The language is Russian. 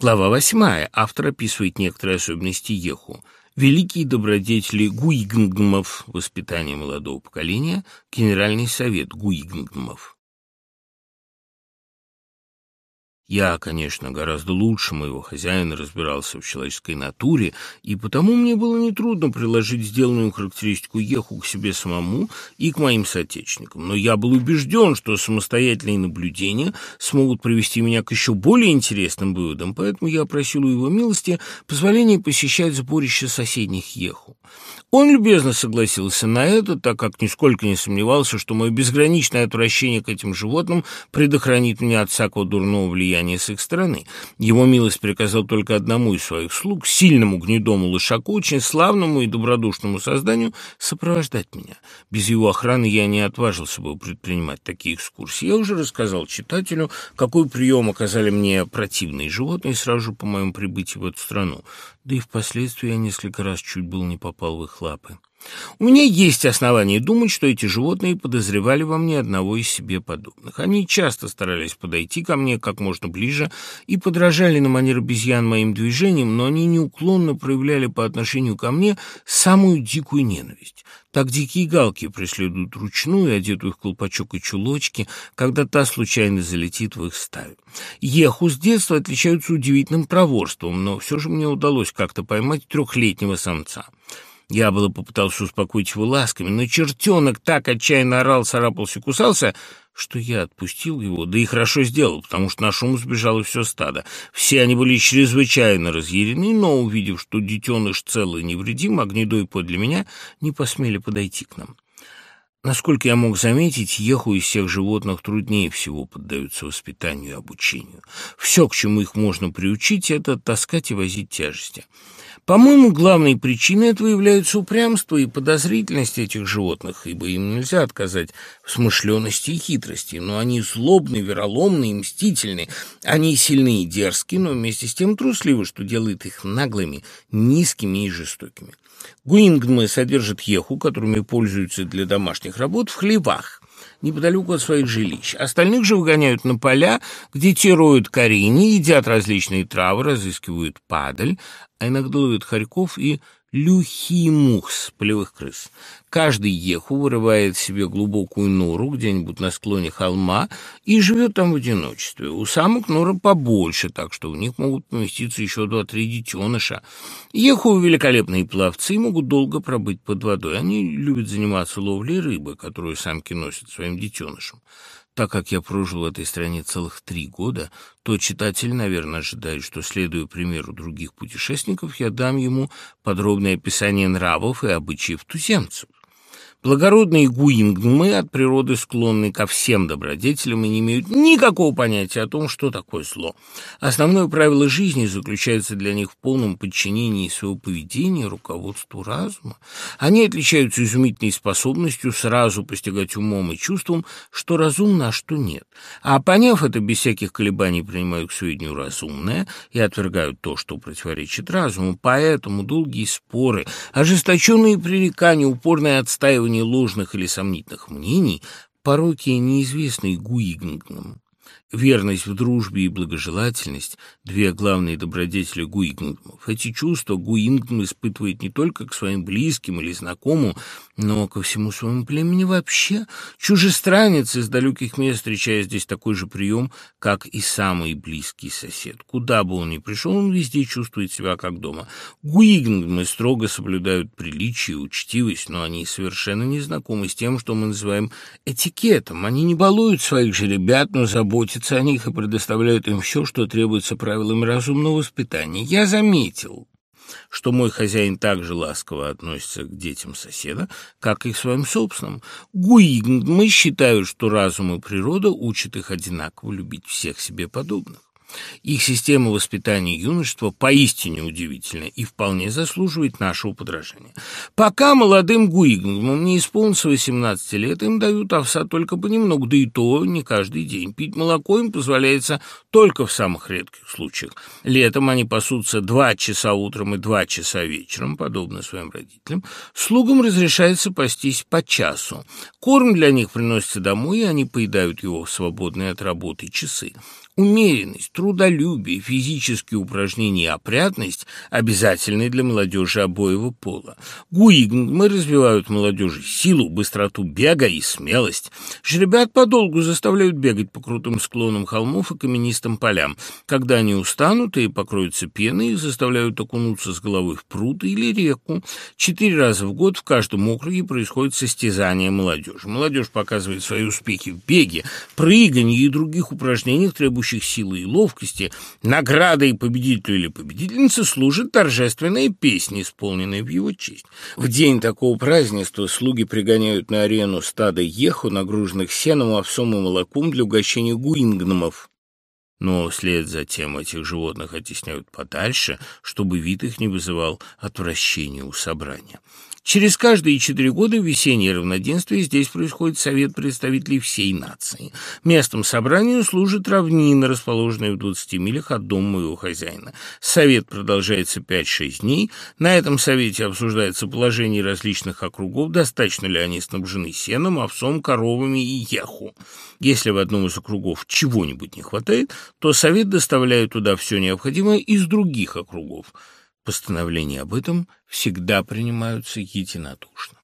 Глава восьмая. Автор описывает некоторые особенности Еху. Великие добродетели гуигнгмов, воспитание молодого поколения, Генеральный совет гуигнгмов. Я, конечно, гораздо лучше моего хозяина разбирался в человеческой натуре, и потому мне было нетрудно приложить сделанную характеристику Еху к себе самому и к моим соотечественникам. Но я был убежден, что самостоятельные наблюдения смогут привести меня к еще более интересным выводам, поэтому я просил у его милости позволения посещать сборище соседних Еху. Он любезно согласился на это, так как нисколько не сомневался, что мое безграничное отвращение к этим животным предохранит меня от всякого дурного влияния с их стороны. Его милость приказал только одному из своих слуг, сильному гнедому лошаку, очень славному и добродушному созданию, сопровождать меня. Без его охраны я не отважился бы предпринимать такие экскурсии. Я уже рассказал читателю, какой прием оказали мне противные животные сразу по моему прибытии в эту страну да и впоследствии я несколько раз чуть было не попал в их лапы. У меня есть основания думать, что эти животные подозревали во мне одного из себе подобных. Они часто старались подойти ко мне как можно ближе и подражали на манер обезьян моим движениям, но они неуклонно проявляли по отношению ко мне самую дикую ненависть. Так дикие галки преследуют ручную, одетую в колпачок и чулочки, когда та случайно залетит в их стаю. Еху с детства отличаются удивительным проворством, но все же мне удалось как-то поймать трехлетнего самца. Я было попытался успокоить его ласками, но чертенок так отчаянно орал, царапался, кусался, что я отпустил его, да и хорошо сделал, потому что на шум сбежало все стадо. Все они были чрезвычайно разъярены, но, увидев, что детеныш целый и невредим, а гнедой подле меня, не посмели подойти к нам. Насколько я мог заметить, еху из всех животных труднее всего поддаются воспитанию и обучению. Все, к чему их можно приучить, это таскать и возить тяжести. По-моему, главной причиной этого является упрямство и подозрительность этих животных, ибо им нельзя отказать в смышленности и хитрости, но они злобны, вероломны и мстительны. Они сильны и дерзки, но вместе с тем трусливы, что делает их наглыми, низкими и жестокими. Гуингмы содержат еху, которыми пользуются для домашних работ, в хлевах неподалеку от своих жилищ. Остальных же выгоняют на поля, где те роют корени, едят различные травы, разыскивают падаль, а иногда ловят хорьков и люхимухс, полевых крыс. Каждый еху вырывает себе глубокую нору где-нибудь на склоне холма и живет там в одиночестве. У самок нора побольше, так что в них могут поместиться еще два-три детеныша. Еху великолепные пловцы могут долго пробыть под водой. Они любят заниматься ловлей рыбы, которую самки носят своим детенышам. Так как я прожил в этой стране целых три года, то читатель, наверное, ожидает, что, следуя примеру других путешественников, я дам ему подробное описание нравов и обычаев туземцев. Благородные гуингмы от природы склонны ко всем добродетелям и не имеют никакого понятия о том, что такое зло. Основное правило жизни заключается для них в полном подчинении своего поведения руководству разума. Они отличаются изумительной способностью сразу постигать умом и чувством, что разумно, а что нет. А поняв это, без всяких колебаний принимают к сведению разумное и отвергают то, что противоречит разуму. Поэтому долгие споры, ожесточенные пререкания, упорное отстаивание высказывание ложных или сомнительных мнений пороки неизвестны Гуигнгам. Верность в дружбе и благожелательность – две главные добродетели Гуингмов. Эти чувства Гуингм испытывает не только к своим близким или знакомым, но ко всему своему племени вообще. Чужестранец из далеких мест встречает здесь такой же прием, как и самый близкий сосед. Куда бы он ни пришел, он везде чувствует себя как дома. Гуингмы строго соблюдают приличие и учтивость, но они совершенно не знакомы с тем, что мы называем этикетом. Они не балуют своих же ребят, но заботятся заботятся о них и предоставляют им все, что требуется правилами разумного воспитания. Я заметил, что мой хозяин так же ласково относится к детям соседа, как и к своим собственным. Гуингмы считают, что разум и природа учат их одинаково любить всех себе подобных. Их система воспитания юношества поистине удивительна и вполне заслуживает нашего подражания. Пока молодым гуигнгам не исполнится 18 лет, им дают овса только понемногу, да и то не каждый день. Пить молоко им позволяется только в самых редких случаях. Летом они пасутся два часа утром и два часа вечером, подобно своим родителям. Слугам разрешается пастись по часу. Корм для них приносится домой, и они поедают его в свободные от работы часы. Умеренность, трудолюбие, физические упражнения и опрятность обязательны для молодежи обоего пола. Гуигнгмы развивают молодежи силу, быстроту бега и смелость. Жребят подолгу заставляют бегать по крутым склонам холмов и каменистым полям. Когда они устанут и покроются пеной, их заставляют окунуться с головой в пруд или реку. Четыре раза в год в каждом округе происходит состязание молодежи. Молодежь показывает свои успехи в беге, прыгании и других упражнениях, требующих требующих силы и ловкости, наградой победителю или победительнице служит торжественная песня, исполненная в его честь. В день такого празднества слуги пригоняют на арену стадо еху, нагруженных сеном, овсом и молоком для угощения гуингномов. Но вслед за тем этих животных оттесняют подальше, чтобы вид их не вызывал отвращения у собрания. Через каждые четыре года в весеннее равноденствие здесь происходит совет представителей всей нации. Местом собранию служит равнина, расположенная в 20 милях от дома моего хозяина. Совет продолжается 5-6 дней. На этом совете обсуждается положение различных округов, достаточно ли они снабжены сеном, овсом, коровами и яху. Если в одном из округов чего-нибудь не хватает, то совет доставляет туда все необходимое из других округов. Постановления об этом всегда принимаются единодушно.